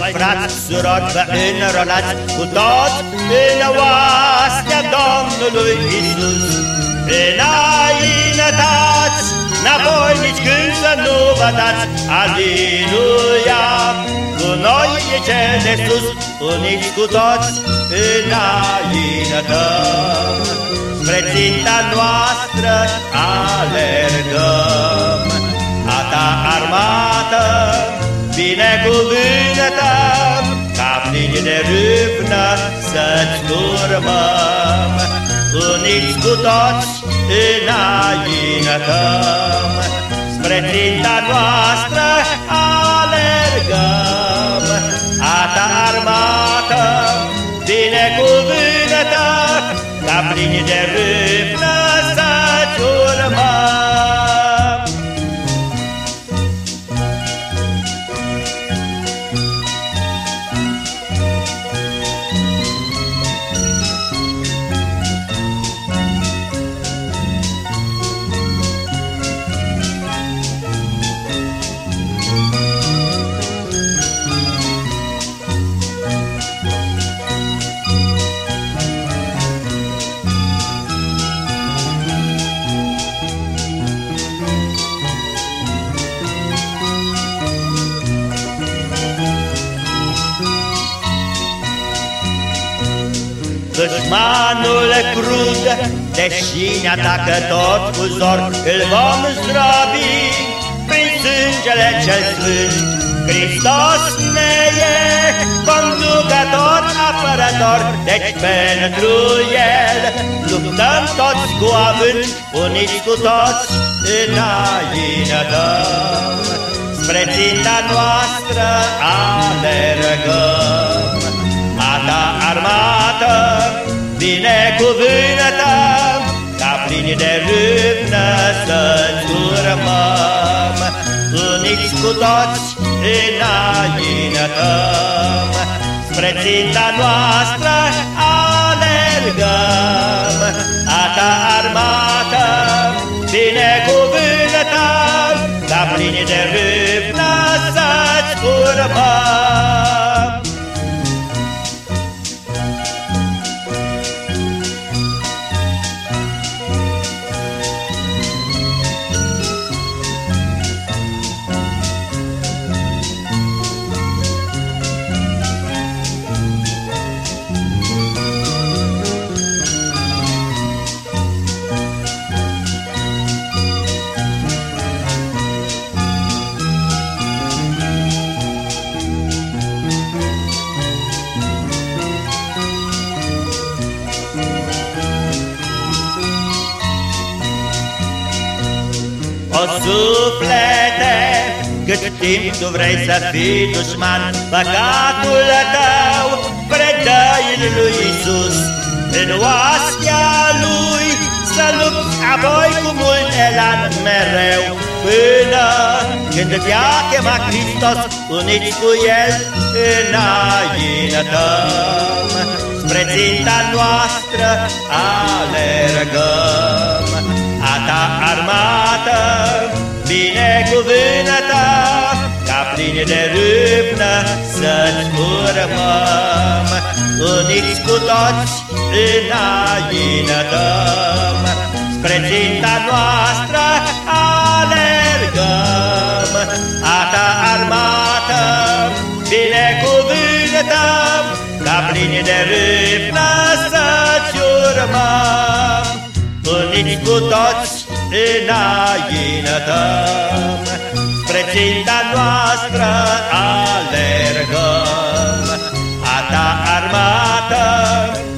Măi frați, surori, vă înrolați cu tot în oastea Domnului Isus. Înainătați, n-apoi nici când să nu vă dați, Aliluia! Cu noi e cel de sus, uniți cu toți, înainătăm. Spre ținta noastră alergăm, a ta armată, binecuvântăm, ca plini de râvnă să-ți urmăm. Uniți cu toți înaintăm, spre ținta noastră alergăm. A ta armată binecuvântă, ca plini de râvnă Dușmanul crud, deși ne atacă tot cu zor, Îl vom zdrobi prin sângele cel sfânt. Hristos ne e conducător, apărător, Deci pentru El luptăm toți cu avânt, Uniți cu toți înaintăm. Spre ținta noastră alergăm, A ta armată binecuvântă, ca plini de râvnă să-ți urmăm. Uniți cu toți înaintăm, spre ținta noastră alergăm. A ta armată binecuvântă, ca plini de râvnă să-ți urmăm. O suflete, cât timp tu vrei să fii dușman, Păcatul tău predă-l lui Isus, În oastea lui să lupți apoi cu mult elan mereu, Până când te-a chemat Hristos, uniți cu El înaintăm. Spre ținta noastră alergăm, binecuvântă, ca plini de râvnă să-ți urmăm. Uniți cu toți înaintăm, spre ținta noastră alergăm. A ta armată binecuvântă, ca plini de râvnă să-ți urmăm. Uniți cu toți înaintăm, Spre ținta noastră alergăm. A ta armată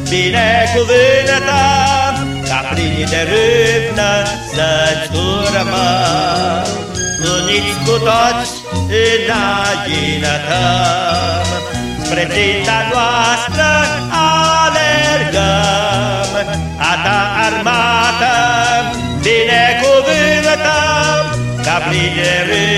binecuvântă, Ca plini de râvnă să-ți urmăm. Uniți cu toți înaintăm, Spre ținta noastră alergăm. A ta armată Solidarity.